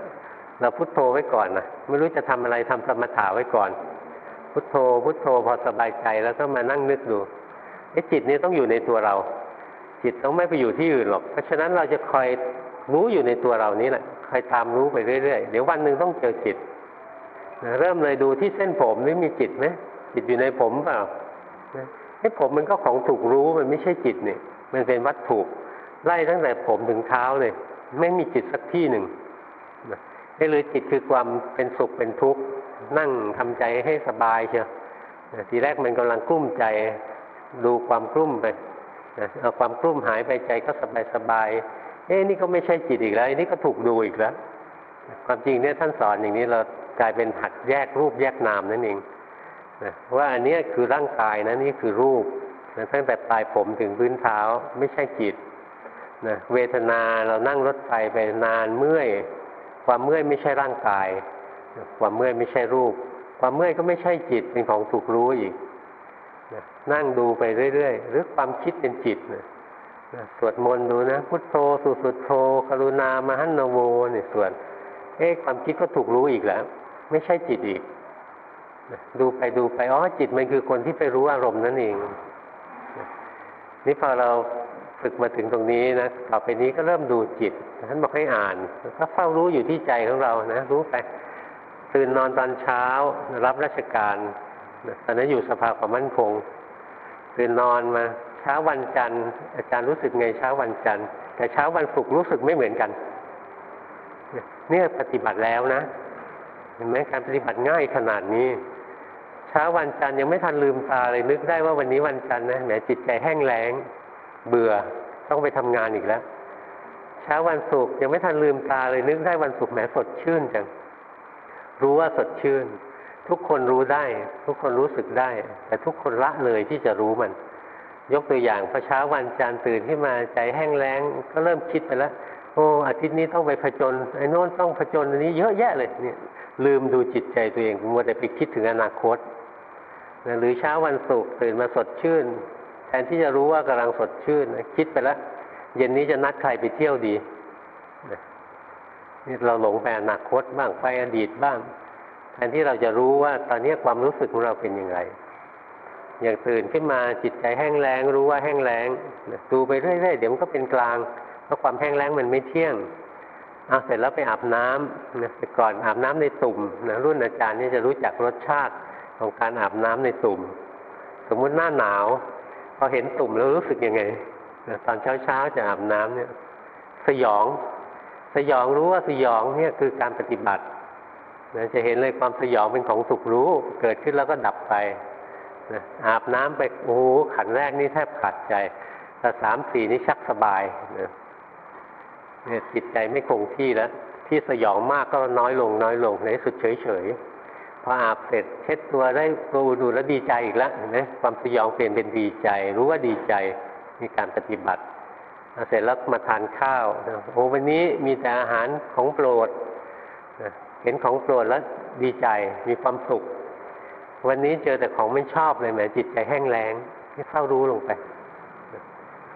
เราพุโทโธไว้ก่อนนะไม่รู้จะทำอะไรทำสมถะไว้ก่อน พุโทโธ พุโทโธพอสบายใจแล้วก็มานั่งนึกดูไอ้จิตนี้ต้องอยู่ในตัวเรา จิตต้องไม่ไปอยู่ที่อื่นหรอก เพราะฉะนั้นเราจะคอยรู้อยู่ในตัวเรานี้แหละ คอยตามรู้ไปเรื่อยๆเดี๋ยววันหนึ่งต้องเจอจิตเริ่มเลยดูที่เส้นผมนี่มีจิตไหมจิตอยู่ในผมเปล่าไอ้ผมมันก็ของถูกรู้มันไม่ใช่จิตเนี่ย มันเป็นวัตถุไล่ตั้งแต่ผมถึงเท้าเลยไม่มีจิตสักที่หนึ่งไอ้เลยจิตคือความเป็นสุขเป็นทุกข์นั่งทำใจให้สบายเชียวทีแรกมันกำลังกลุ้มใจดูความกลุ้มไปเอาความกลุ้มหายไปใจก็สบายสบาย เอ้นี่ก็ไม่ใช่จิตอีกแล้วนี่ก็ถูกดูอีกแล้ว ความจริงเนี่ยท่านสอนอย่างนี้เรากลายเป็นหัดแยกรูปแยกนามนั่นเองนะว่าอันนี้คือร่างกายนะนี่คือรูปนะตั้งแต่ปลายผมถึงพื้นเท้าไม่ใช่จิตนะเวทนาเรานั่งรถไฟไปนานเมื่อย ความเมื่อยไม่ใช่ร่างกาย ความเมื่อยไม่ใช่รูป ความเมื่อยก็ไม่ใช่จิตเป็นของถูกรู้อีกนะนั่งดูไปเรื่อยๆหรือความคิดเป็นจิตนะ สวดมนต์ดูนะ พุทโธสุสุดโธกรุณามหันโวเนี่ยส่วนเอ๊ะความคิดก็ถูกรู้อีกแล้ว ไม่ใช่จิตอีก ดูไปดูไปอ๋อจิตมันคือคนที่ไปรู้อารมณ์นั่นเองนี่พอเราฝึกมาถึงตรงนี้นะต่อไปนี้ก็เริ่มดูจิตท่านบอกให้อ่านก็เฝ้ารู้อยู่ที่ใจของเรานะรู้ไปตื่นนอนตอนเช้ารับราชการตอนนั้นอยู่สภาความมั่นคงตื่นนอนมา เช้าวันจันทร์อาจารย์รู้สึกไงเช้าวันจันทร์แต่เช้าวันศุกร์รู้สึกไม่เหมือนกันเนี่ยปฏิบัติแล้วนะเห็นไหมการปฏิบัติง่ายขนาดนี้ เช้าวันจันทร์ยังไม่ทันลืมตาเลยนึกได้ว่าวันนี้วันจันทร์นะแหมจิตใจแห้งแล้ง เบื่อต้องไปทำงานอีกแล้วเช้าวันศุกร์ยังไม่ทันลืมตาเลยนึกได้วันศุกร์แหมสดชื่นจังรู้ว่าสดชื่น ทุกคนรู้ได้ ทุกคนรู้สึกได้ แต่ทุกคนละเลยที่จะรู้มัน ยกตัวอย่างพอเช้าวันจันทร์ตื่นขึ้นมาใจแห้งแล้งก็เริ่มคิดไปแล้วโอ้อาทิตย์นี้ต้องไปผจญไอ้โน้นต้องผจญอันนี้เยอะแยะเลยเนี่ย ลืมดูจิตใจตัวเองมัวแต่ไปคิดถึงอนาคตนะหรือเช้าวันศุกร์ตื่นมาสดชื่น แทนที่จะรู้ว่ากำลังสดชื่นนะคิดไปแล้วเย็นนี้จะนัดใครไปเที่ยวดีนี่เราหลงไปอนาคตบ้างไปอดีตบ้าง แทนที่เราจะรู้ว่าตอนนี้ความรู้สึกของเราเป็นยังไง อย่างตื่นขึ้นมาจิตใจแห้งแล้งรู้ว่าแห้งแล้งดูไปเรื่อยๆเดี๋ยวมันก็เป็นกลางเพราะความแห้งแล้งมันไม่เที่ยงเอาเสร็จแล้วไปอาบน้ำนะแต่ก่อนอาบน้ำในตุ่มนะรุ่นอาจารย์นี่จะรู้จักรสชาติของการอาบน้ำในตุ่ม สมมุติหน้าหนาว พอเห็นตุ่มแล้วรู้สึกยังไงนะตอนเช้าๆจะอาบน้ำเนี่ย สยอง สยองรู้ว่าสยองเนี่ยคือการปฏิบัตินะจะเห็นเลยความสยองเป็นของสุขรู้ เกิดขึ้นแล้วก็ดับไป นะอาบน้ำไปโอ้โหขันแรกนี่แทบขาดใจแต่สามสี่นี่ชักสบายนะเนี่ยจิตใจไม่คงที่แล้ว ที่สยองมากก็น้อยลงน้อยลงในสุดเฉยเฉยพออาบเสร็จเช็ดตัวได้ตัวดูแล้วดีใจอีกแล้วเห็นไหมความสยองเปลี่ยนเป็นดีใจ รู้ว่าดีใจมีการปฏิบัติเสร็จแล้วมาทานข้าวโอ้วันนี้มีแต่อาหารของโปรดเห็นของโปรดแล้วดีใจมีความสุข วันนี้เจอแต่ของไม่ชอบเลยแหมจิตใจแห้งแล้งให้เข้ารู้ลงไป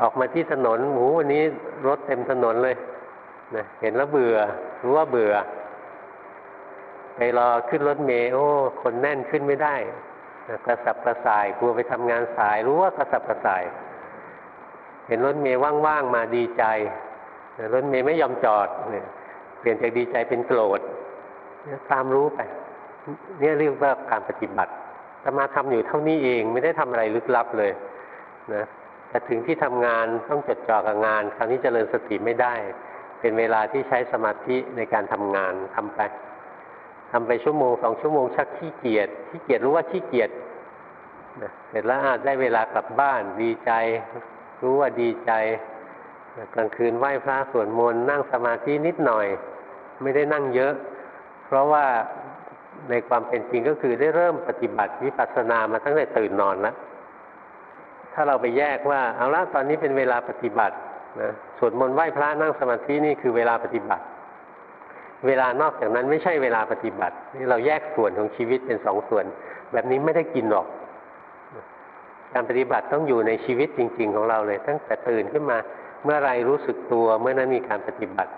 ออกมาที่ถนนหมูวันนี้รถเต็มถนนเลยนะเห็นแล้วเบื่อรู้ว่าเบื่อ ไปรอขึ้นรถเมล์โอ้คนแน่นขึ้นไม่ได้นะกระสับกระส่ายกลัวไปทำงานสาย รู้ว่ากระสับกระส่าย เห็นรถเมล์ว่างๆมาดีใจรถเมล์ไม่ยอมจอดเนี่ยเปลี่ยนจากดีใจเป็นโกรธตามรู้ไป เนี่ยเรียกว่าการปฏิบัติจะมาทำอยู่เท่านี้เองไม่ได้ทำอะไรลึกลับเลยนะแต่ถึงที่ทำงานต้องจดจ่อกับงาน คราวนี้จเจริญสติไม่ได้ เป็นเวลาที่ใช้สมาธิในการทำงานทำไปทำไปชั่วโมงสองชั่วโมงชักขี้เกียจขี้เกียจรู้ว่าขี้เกียจนะเสร็จแล้วอาจได้เวลากลับบ้านดีใจ รู้ว่าดีใจกลางคืนไหว้พระสวดมนต์นั่งสมาธินิดหน่อย ไม่ได้นั่งเยอะ เพราะว่า ในความเป็นจริงก็คือได้เริ่มปฏิบัติวิปัสสนามาตั้งแต่ตื่นนอนแล้วถ้าเราไปแยกว่าเอาละตอนนี้เป็นเวลาปฏิบัตินะสวดมนต์ไหว้พระนั่งสมาธินี่คือเวลาปฏิบัติ เวลานอกจากนั้นไม่ใช่เวลาปฏิบัตินี่เราแยกส่วนของชีวิตเป็นสองส่วน แบบนี้ไม่ได้กินหรอก การปฏิบัติต้องอยู่ในชีวิตจริง ๆ ของเราเลย ตั้งแต่ตื่นขึ้นมาเมื่อไรรู้สึกตัวเมื่อนั้นมีการปฏิบัติ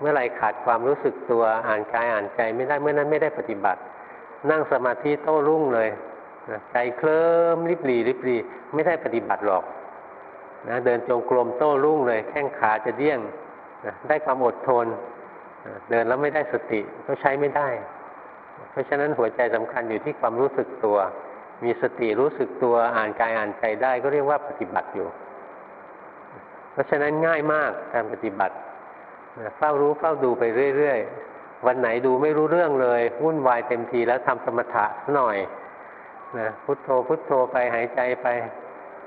เมื่อไรขาดความรู้สึกตัวอ่านกายอ่านใจไม่ได้เมื่อนั้นไม่ได้ปฏิบัติ นั่งสมาธิโต้รุ่งเลยใจเคลิ้มริบหรีริบหรีไม่ได้ปฏิบัติหรอกนะเดินจงกรมโต้รุ่งเลย แข้งขาจะเดี้ยงนะได้ความอดทนเดินแล้วไม่ได้สติก็ใช้ไม่ได้ เพราะฉะนั้นหัวใจสำคัญอยู่ที่ความรู้สึกตัว มีสติรู้สึกตัวอ่านกายอ่านใจได้ก็เรียกว่าปฏิบัติอยู่ เพราะฉะนั้นง่ายมากการปฏิบัติ เฝ้ารู้เฝ้าดูไปเรื่อยๆ วันไหนดูไม่รู้เรื่องเลยวุ่นวายเต็มทีแล้วทำสมถะหน่อยนะพุโทโธพุโทโธไปหายใจไป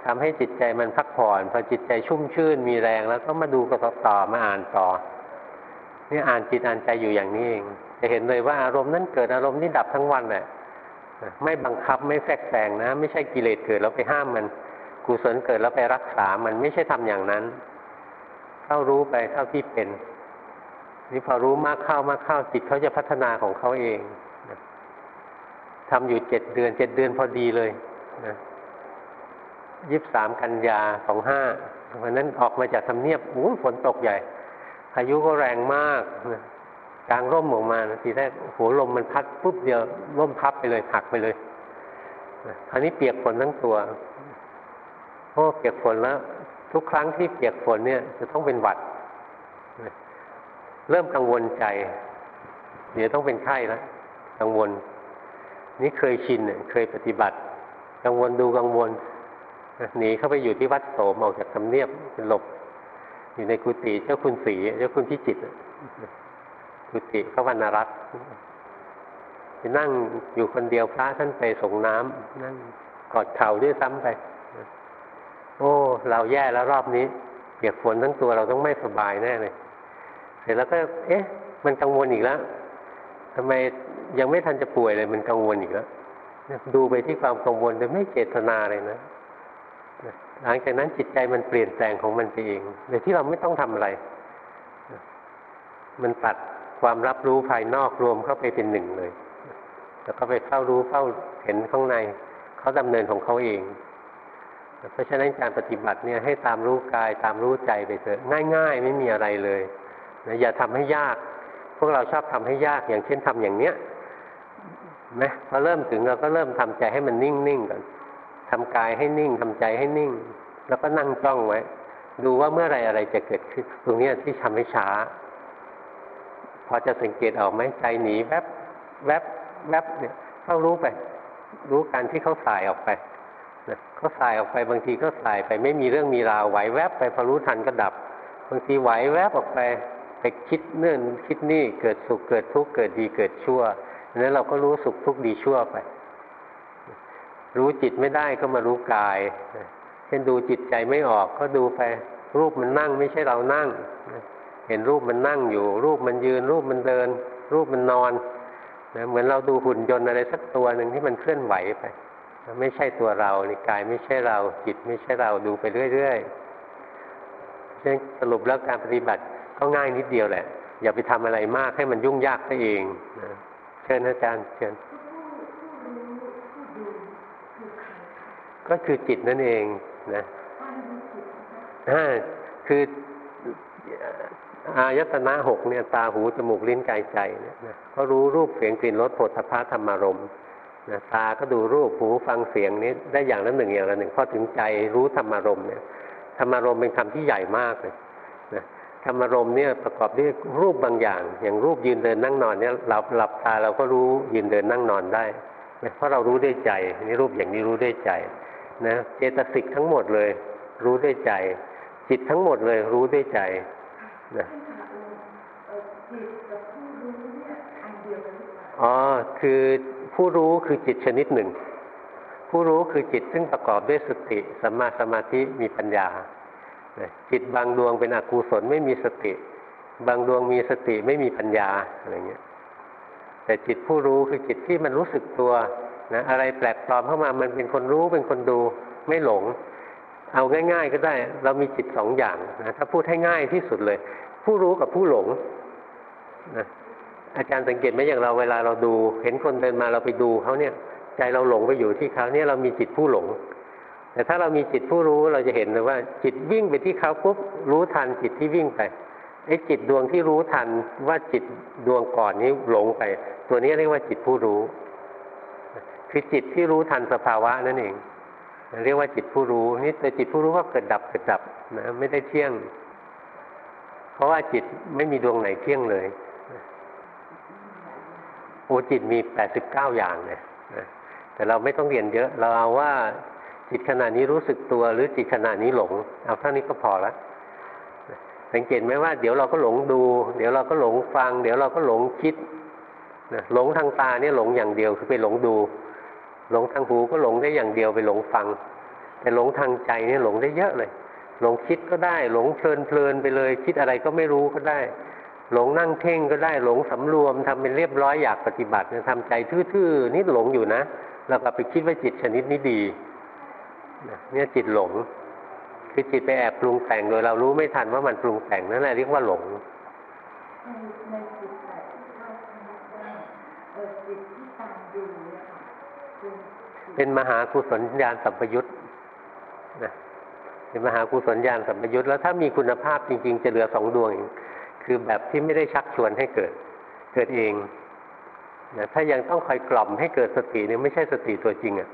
ทำให้จิตใจมันพักผ่อน พอจิตใจชุ่มชื่นมีแรงแล้วก็มาดูกระต่อมาอ่านต่อนี่อ่านจิตอ่านใจอยู่อย่างนี้เองจะเห็นเลยว่าอารมณ์นั้นเกิดอารมณ์นี้ดับทั้งวันแหละไม่บังคับไม่แฝงแฝงนะ ไม่ใช่กิเลสเกิดแล้วไปห้ามมันกุศลเกิดแล้วไปรักษามันไม่ใช่ทำอย่างนั้นเข้ารู้ไปเท่าที่เป็น นี่พอรู้มากเข้ามากเข้าจิตเขาจะพัฒนาของเขาเองทำอยู่เจ็ดเดือนเจ็ดเดือนพอดีเลยนะยี่บสามกันยาสองห้าวันนั้นออกมาจากทำเนียบโอ้ฝนตกใหญ่พายุก็แรงมากนะกลางร่มออกมาทีแรกหัวลมมันพัดปุ๊บเดียวร่มพับไปเลยหักไปเลยคราวนี้เปียกฝนทั้งตัวโอ้เปียกฝนแล้ว ทุกครั้งที่เปียกฝนเนี่ย จะต้องเป็นหวัด เริ่มกังวลใจ เดี๋ยวต้องเป็นไข้แล้วกังวล นี่เคยชินเคยปฏิบัติ กังวลดูกังวลหนีเข้าไปอยู่ที่วัดโสมออกจากทำเนียบเป็นหลบ อยู่ในกุฏิเจ้าคุณศรีเจ้าคุณพิจิตกุฏิพระวรรณรัตน์ไปนั่งอยู่คนเดียวพระท่านไปส่งน้ำนั่งกอดเข่าด้วยซ้ำไป โอ้ เราแย่แล้วรอบนี้เปียกฝนทั้งตัวเราต้องไม่สบายแน่เลย เสร็จแล้วก็ เอ๊ะ มันกังวลอีกแล้วทำไมยังไม่ทันจะป่วยเลย มันกังวลอีกแล้วดูไปที่ความกังวลโดยไม่เจตนาเลยนะหลังจากนั้นจิตใจมันเปลี่ยนแปลงของมันไปเองโดยที่เราไม่ต้องทำอะไร มันตัดความรับรู้ภายนอกรวมเข้าไปเป็นหนึ่งเลย แล้วก็ไปเฝ้ารู้เฝ้าเห็นข้างใน เขาดำเนินของเขาเอง เพราะฉะนั้นการปฏิบัติเนี่ยให้ตามรู้กายตามรู้ใจไปเถอะง่าย ๆ ไม่มีอะไรเลย นะอย่าทำให้ยาก พวกเราชอบทำให้ยากอย่างเช่นทำอย่างเนี้ยนะพอเริ่มถึงเราก็เริ่มทำใจให้มันนิ่งๆก่อนทำกายให้นิ่งทำใจให้นิ่ง แล้วก็นั่งจ้องไว้ ดูว่าเมื่อไรอะไรจะเกิดขึ้น ตรงนี้ที่ทำให้ช้า พอจะสังเกตออกไหมใจหนีแวบแวบแวบเนี่ยเขารู้ไป รู้การที่เขาสายออกไปนะเขาสายออกไปบางทีก็สายไปไม่มีเรื่องมีราวไหวแวบไปพอรู้ทันก็ดับ บางทีไหวแวบออกไป ไปคิดเนื่นคิดนี่เกิดสุขเกิดทุกข์เกิดดีเกิดชั่วนั้นเราก็รู้สุขทุกข์ดีชั่วไป รู้จิตไม่ได้ก็มารู้กายเช่นดูจิตใจไม่ออกก็ดูไปรูปมันนั่งไม่ใช่เรานั่ง เห็นรูปมันนั่งอยู่ รูปมันยืน รูปมันเดิน รูปมันนอนนะเหมือนเราดูหุ่นยนต์อะไรสักตัวหนึ่งที่มันเคลื่อนไหวไป ไม่ใช่ตัวเรานี่กายไม่ใช่เราจิตไม่ใช่เราดูไปเรื่อยๆฉะนั้นสรุปแล้วการปฏิบัติ ก็ง่ายนิดเดียวแหละ อย่าไปทำอะไรมากให้มันยุ่งยากซะเองนะเชิญอาจารย์เชิญก็คือจิตนั่นเองนะคืออายตนะหกเนี่ยตาหูจมูกลิ้นกายใจเนี่ยนะก็รู้รูปเสียงกลิ่นรสผลสะพาธรรมารมนะตาก็ดูรูปหูฟังเสียงนี้ได้อย่างละหนึ่งอย่างละหนึ่งพอถึงใจรู้ธรรมารมเนี่ยธรรมารมเป็นคำที่ใหญ่มากเลยนะ ธรรมารมเนี่ยประกอบด้วยรูปบางอย่าง อย่างรูปยืนเดินนั่งนอนเนี่ยเราหลับตาเราก็รู้ยืนเดินนั่งนอนได้เพราะเรารู้ด้วยใจนี่รูปอย่างนี้รู้ด้วยใจนะเจตสิกทั้งหมดเลย รู้ด้วยใจ จิตทั้งหมดเลยรู้ด้วยใจนะอ๋อคือผู้รู้คือจิตชนิดหนึ่ง ผู้รู้คือจิตซึ่งประกอบด้วยสติสัมมาสมาธิมีปัญญา จิตบางดวงเป็นอกุศลไม่มีสติ บางดวงมีสติไม่มีปัญญาอะไรเงี้ย แต่จิตผู้รู้คือจิตที่มันรู้สึกตัวนะอะไรแปลกปลอมเข้ามามันเป็นคนรู้เป็นคนดูไม่หลง เอาง่าย ๆ ก็ได้ เรามีจิตสองอย่างนะถ้าพูดให้ง่ายที่สุดเลย ผู้รู้กับผู้หลงนะอาจารย์สังเกตไหมอย่างเราเวลาเราดู เห็นคนเดินมาเราไปดูเขาเนี่ย ใจเราหลงไปอยู่ที่เขาเนี่ยเรามีจิตผู้หลง แต่ถ้าเรามีจิตผู้รู้เราจะเห็นเลยว่า จิตวิ่งไปที่เขาปุ๊บรู้ทันจิตที่วิ่งไปไอ้จิตดวงที่รู้ทันว่าจิตดวงก่อนนี้หลงไป ตัวนี้เรียกว่าจิตผู้รู้ คือจิตที่รู้ทันสภาวะนั่นเองเรียกว่าจิตผู้รู้นี่แต่จิตผู้รู้ก็เกิดดับเกิดดับนะไม่ได้เที่ยง เพราะว่าจิตไม่มีดวงไหนเที่ยงเลยโอจิตมีแปดสิบเก้าอย่างเนี่ยแต่เราไม่ต้องเรียนเยอะ เราเอาว่า จิตขณะนี้รู้สึกตัวหรือจิตขณะนี้หลง เอาเท่านี้ก็พอละสังเกตไหมว่าเดี๋ยวเราก็หลงดู เดี๋ยวเราก็หลงฟัง เดี๋ยวเราก็หลงคิดหลงทางตาเนี่ยหลงอย่างเดียวคือไปหลงดู หลงทางหูก็หลงได้อย่างเดียวไปหลงฟัง แต่หลงทางใจเนี่ยหลงได้เยอะเลย หลงคิดก็ได้ หลงเพลินเพลินไปเลย คิดอะไรก็ไม่รู้ก็ได้ หลงนั่งเพ่งก็ได้ หลงสำรวมทำเป็นเรียบร้อยอยากปฏิบัติทำใจทื่อๆนี่หลงอยู่นะเราก็ไปคิดว่าจิตชนิดนี้ดี เนี่ยจิตหลงคือจิตไปแอบปรุงแต่งโดยเรารู้ไม่ทันว่ามันปรุงแต่งนั่นแหละเรียกว่าหลงเป็นมหากุศลญาณสัมปยุตนะเป็นมหากุศลญาณสัมปยุตแล้วถ้ามีคุณภาพจริง ๆ จะเหลือสองดวง คือแบบที่ไม่ได้ชักชวนให้เกิด เกิดเองนะถ้ายังต้องคอยกล่อมให้เกิดสติเนี่ยไม่ใช่สติตัวจริงอะ่ะ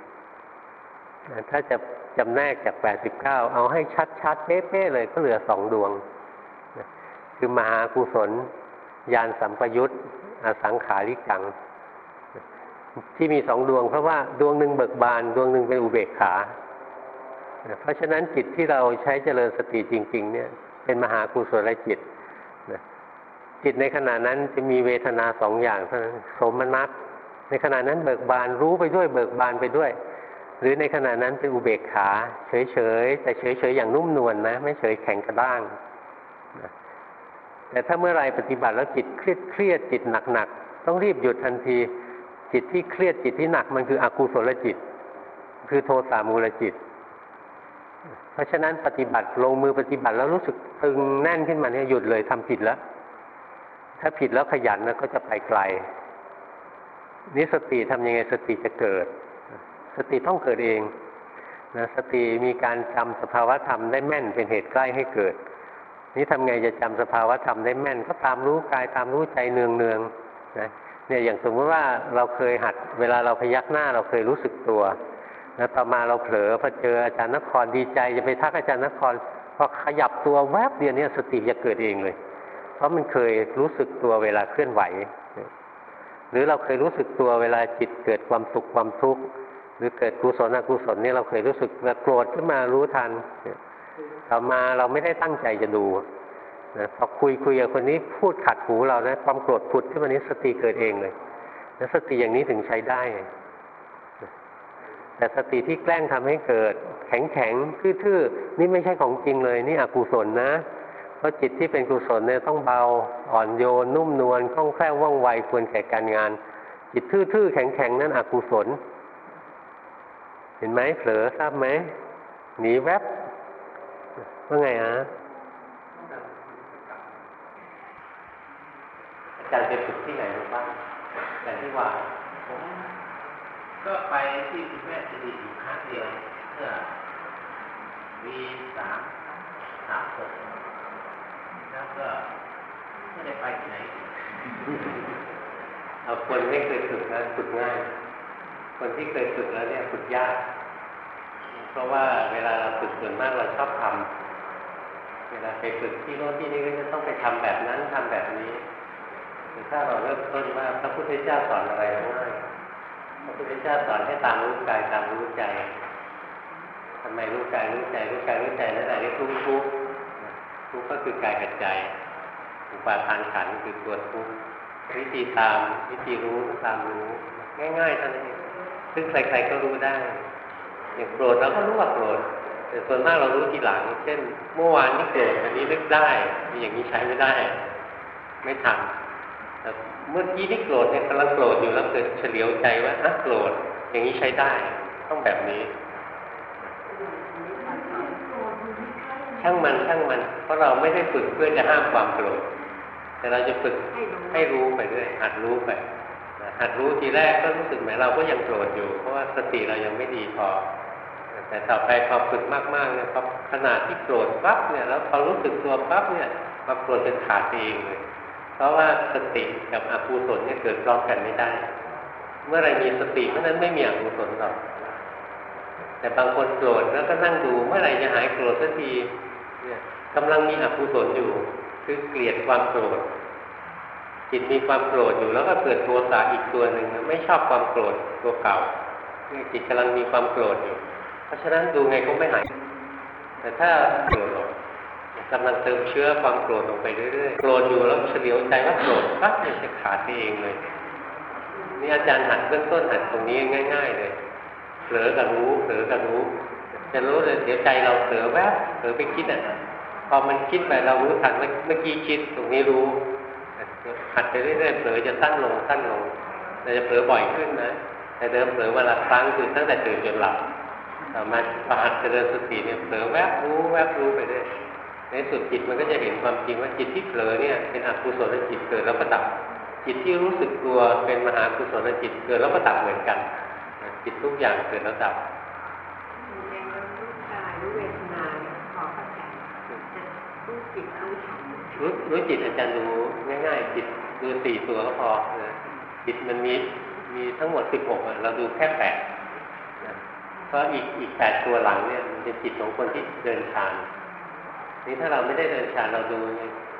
ถ้าจะ จำแนกจากแปดสิบเก้าเอาให้ชัดๆเป๊ะๆเลยก็เหลือสองดวง คือมหากุศลญาณสัมปยุตอสังขาริกัง ที่มีสองดวง เพราะว่าดวงหนึ่งเบิกบาน ดวงหนึ่งเป็นอุเบกขา เพราะฉะนั้นจิตที่เราใช้เจริญสติจริง ๆ เนี่ย เป็นมหากุศลจิตจิตในขณะนั้นจะมีเวทนาสองอย่างเท่านั้นสมนัตในขณะนั้นเบิกบานรู้ไปด้วยเบิกบานไปด้วย หรือในขณะนั้นเป็นอุเบกขา เฉยๆแต่เฉยๆอย่างนุ่มนวลนนะ ไม่เฉยแข็งกระด้างแต่ถ้าเมื่อไรปฏิบัติแล้วจิตเครียดเครียดจิตหนักๆต้องรีบหยุดทันที จิตที่เครียดจิตที่หนักมันคืออกุศลจิต คือโทสามูลจิต เพราะฉะนั้นปฏิบัติลงมือปฏิบัติแล้วรู้สึกตึงแน่นขึ้นมาเนี่ยหยุดเลยทำผิดแล้ว ถ้าผิดแล้วขยันนะก็จะไปไกลนี่สติทำยังไงสติจะเกิด สติต้องเกิดเองนะสติมีการจำสภาวะธรรมได้แม่นเป็นเหตุใกล้ให้เกิด นี่ทำไงจะจำสภาวะธรรมได้แม่น ก็ตามรู้กายตามรู้ใจเนืองเนืองนะเนี่ยอย่างสมมติว่าเราเคยหัด เวลาเราพยักหน้าเราเคยรู้สึกตัวแล้วต่อมาเราเผลอพอเจออาจารย์นครดีใจจะไปทักอาจารย์นครพอขยับตัวแวบเดียวนี้สติจะเกิดเองเลย เพราะมันเคยรู้สึกตัวเวลาเคลื่อนไหว หรือเราเคยรู้สึกตัวเวลาจิตเกิดความสุขความทุกข์ หรือเกิดกุศลอกุศลนี่เราเคยรู้สึกโกรธขึ้นมารู้ทันต่อมาเราไม่ได้ตั้งใจจะดูนะพอคุยคุยกับคนนี้พูดขัดหูเรานะความโกรธผุดขึ้นมานี้สติเกิดเองเลยแล้วสติอย่างนี้ถึงใช้ได้ แต่สติที่แกล้งทำให้เกิด แข็งแข็งทื่อๆนี่ไม่ใช่ของจริงเลย นี่อกุศลนะ เพราะจิตที่เป็นกุศลเนี่ยต้องเบาอ่อนโยน นุ่มนวลคล่องแคล่วว่องไวควรแก่การงาน จิตทื่อๆแข็งๆนั่นอกุศล เห็นไหมเผลอทราบไหมหนีแวบว่าไงฮะอาจารย์ไปฝึกที่ไหนบ้างแต่ที่ว่าผมก็ไปที่คุณแม่จะดีอีกครั้งเดียวเมื่อมีสามสามหกแล้วก็ไม่ได้ไปที่ไหน เอาคนไม่เคยฝึกแล้วฝึกง่าย คนที่เคยฝึกแล้วเนี่ยฝึกยาก เพราะว่าเวลาเราฝึกส่วนมากเราชอบทำเวลาไปฝึกที่โน้นที่นี้ก็จะต้องไปทำแบบนั้นทำแบบนี้แต่ถ้าเราเริ่มต้นว่าพระพุทธเจ้าสอนอะไรง่ายพระพุทธเจ้าสอนให้ตามรู้กายตามรู้ใจทำไมรู้กายรู้ใจรู้กายรู้ใจนั่นแหละเรียกทุกทุกทุกก็คือกายกับใจอุปาทานขันคือตัวทุกวิธีตามวิธีรู้ตามรู้ ง่ายๆเท่านั้นเอง ซึ่งใครๆก็รู้ได้ อย่างโกรธเราก็รู้ว่าโกรธแต่ส่วนมากเรารู้ทีหลัง เช่น เมื่อวานนี้โกรธอันนี้นึกได้อย่างนี้ใช้ไม่ได้ ไม่ทันเมื่อกี้นี่โกรธเนี่ยกำลังโกรธอยู่แล้วเกิดเฉลียวใจว่าอะโกรธอย่างนี้ใช้ได้ ต้องแบบนี้ช่างมันช่างมัน เพราะเราไม่ได้ฝึกเพื่อจะห้ามความโกรธแต่เราจะฝึกให้รู้ไปเรื่อยหัดรู้ไป หัดรู้ทีแรกก็รู้สึกเหมือนเราก็ยังโกรธอยู่ เพราะว่าสติเรายังไม่ดีพอ แต่ต่อไปพอฝึกมากๆเนี่ยพอขนาดที่โกรธปั๊บเนี่ยแล้วพอรู้สึกตัวปั๊บเนี่ยควาโกรธเป็นขาดเองเลยเพราะว่าสติกับอกุศลเนี่ยเกิดพร้อมกันไม่ได้ เมื่อไรมีสติเพราะนั้นไม่มีอกุศลหรอกแต่บางคนโกรธแล้วก็นั่งดูเมื่อไรจะหายโกรธสักทีเนี่ยกำลังมีอกุศลอยู่ คือเกลียดความโกรธ จิตมีความโกรธอยู่แล้วก็เกิดโทสะอีกตัวหนึ่งไม่ชอบความโกรธตัวเก่านี่จิตกำลังมีความโกรธอยู่ เพราะฉะนั้นดูไงก็ไม่หาย แต่ถ้าโกรธกำลังเติมเชื้อความโกรธลงไปเรื่อยๆ โกรธอยู่แล้วเฉลียวใจว่าโกรธปั๊บเนี่ยจะขาดเองเลย นี่อาจารย์หัดเบื้องต้นหัดตรงนี้ง่าย ๆ เลยเผลอกับรู้เผลอกับรู้จะรู้เลยเดี๋ยวใจเราเผลอแวบเผลอไปคิดอะพอมันคิดไปเรารู้ทันเมื่อกี้คิดตรงนี้รู้ หัดไปเรื่อยๆเผลอจะสั้นลงสั้นลงแต่จะเผลอบ่อยขึ้นนะแต่เดิมเผลอวันละครั้งคือตั้งแต่ตื่นจนหลับต่มาปหัดเจริญสติเนี่ยเผลอแวบรู้แวบรู้ไปเรื่อยในสุดจิตมันก็จะเห็นความจริงว่าจิตที่เผลอเนี่ยเป็นอกุศลจิตเกิดแล้วก็ดับ จิตที่รู้สึกตัวเป็นมหากุศลจิตเกิดแล้วก็ดับเหมือนกัน จิตทุกอย่างเกิดแล้วดับ รู้รู้จิตอาจารย์ดูง่ายๆจิตดูสี่ตัวก็พอจิตมันมีมีทั้งหมดสิบหกเราดูแค่แปดเพราะอีกอีกแปดตัวหลังเนี่ยมันเป็นจิตของคนที่เดินฌานนี่ถ้าเราไม่ได้เดินฌานเราดู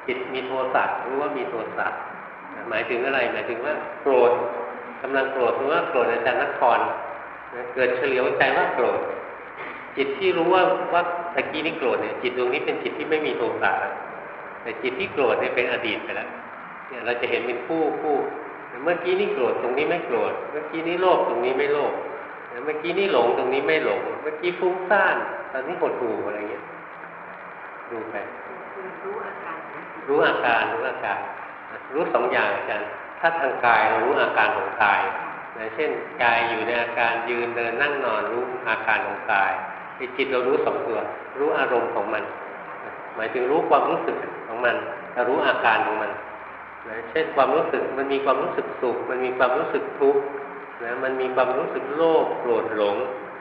จิตมีโทสะรู้ว่ามีโทสะหมายถึงอะไรหมายถึงว่าโกรธกำลังโกรธหรือว่าโกรธอาจารย์นครเกิดเฉลียวใจว่าโกรธจิตที่รู้ว่าว่าตะกี้นี่โกรธเนี่ยจิตดวงนี้เป็นจิตที่ไม่มีโทสะแต่จิตที่โกรธเนี่ยเป็นอดีตไปแล้วเนี่ยเราจะเห็นเป็นคู่คู่เมื่อกี้นี่โกรธตรงนี้ไม่โกรธเมื่อกี้นี้โลภตรงนี้ไม่โลภเมื่อกี้นี่หลงตรงนี้ไม่หลง เมื่อกี้ฟุ้งซ่านตอนนี้หดหูอะไรเงี้ยดูไปรู้อาการรู้อาการรู้อาการ รู้สองอย่างอาจารย์ถ้าทางกายเรารู้อาการของกายเช่นกายอยู่ในอาการยืนเดินนั่งนอนรู้อาการของกายจิตเรารู้สองตัว รู้อารมณ์ของมัน หมายถึงรู้ความรู้สึก ของมันรู้อาการของมันนะเช่นความรู้สึกมันมีความรู้สึกสุข มันมีความรู้สึกทุกข์นะมันมีความรู้สึกโลภโกรธหลง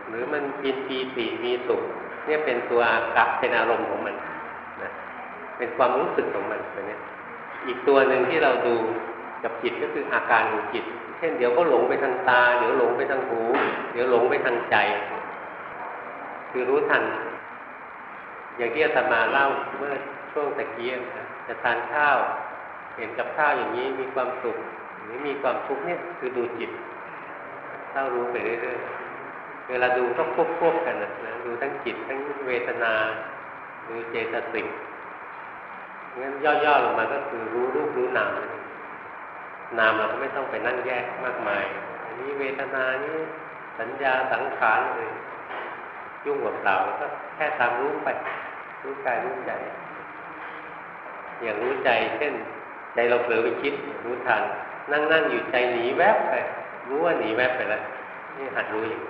หรือมันปีนปีติมีสุข เนี่ยเป็นตัวอากาศเป็นอารมณ์ของมันนะเป็นความรู้สึกของมันตัวนี้อีกตัวหนึ่งที่เราดูกับจิตก็คืออาการของจิต เช่นเดี๋ยวก็หลงไปทางตา เดี๋ยวหลงไปทางหู เดี๋ยวหลงไปทางใจ คือรู้ทัน อย่างที่อาตมาเล่าเมื่อ ช่วงตะกี้นะจะทานข้าว เห็นกับข้าวอย่างนี้มีความสุขหรือมีความทุกข์เนี่ยคือดูจิตเล่ารู้ไปเรื่อยๆเวลาดูก็ควบควบกันนะดูทั้งจิตทั้งเวทนาดูเจตสิกงั้นย่อๆลงมาก็คือรู้รูปรู้นามนามเราก็ไม่ต้องไปนั่งแยกมากมาย อันนี้เวทนานี้สัญญาสังขารเลยยุ่งกับเปล่าก็แค่ตามรู้ไปรู้กายรู้ใจ อย่างรู้ใจ เช่น ใจเราเผลอไปคิดรู้ทัน นั่งนั่งอยู่ใจหนีแวบไปรู้ว่าหนีแวบไปแล้วนี่หัดรู้อย่าง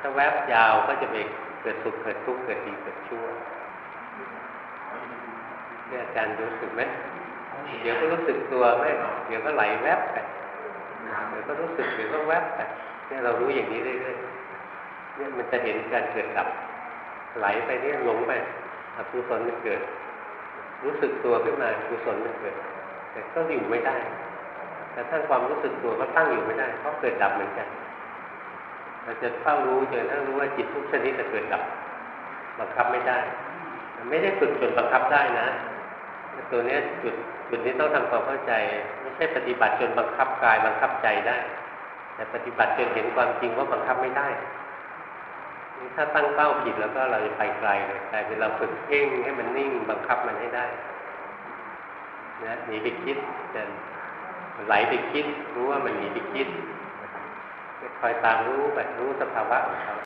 ถ้าแวบยาวก็จะไปเกิดสุขเกิดทุกข์เกิดดีเกิดชั่วเนี่ยอาจารย์รู้สึกไหมเดี๋ยวก็รู้สึกตัวไม่เดี๋ยวก็ไหลแวบไปเดี๋ยวก็รู้สึกเดี๋ยวก็แวบไปเนี่ยเรารู้อย่างนี้เรื่อยๆเนี่ยมันจะเห็นการเกิดดับไหลไปเนี่ยหลงไปอกุศลมันเกิด รู้สึกตัวขึ้นมากุศลมันเกิดแต่ก็อยู่ไม่ได้แต่ถ้าความรู้สึกตัวก็ตั้งอยู่ไม่ได้เพราะเกิดดับเหมือนกันเราจะเฝ้ารู้จนถ้ารู้ว่าจิตทุกชนิดจะเกิดดับ บังคับไม่ได้ไม่ได้ฝึกจนบังคับได้นะตัวนี้จุดจุดนี้ต้องทำความเข้าใจ ไม่ใช่ปฏิบัติจนบังคับกายบังคับใจได้ แต่ปฏิบัติจนเห็นความจริงว่าบังคับไม่ได้ ถ้าตั้งเป้าผิดแล้วก็เราจะไปไกลเลยกลายเป็นเราฝึกเพ่งให้มันนิ่งบังคับมันให้ได้นะหนีไปคิดจะไหลไปคิด รู้ว่ามันหนีไปคิดคอยตามรู้แบบรู้สภาวะของเขา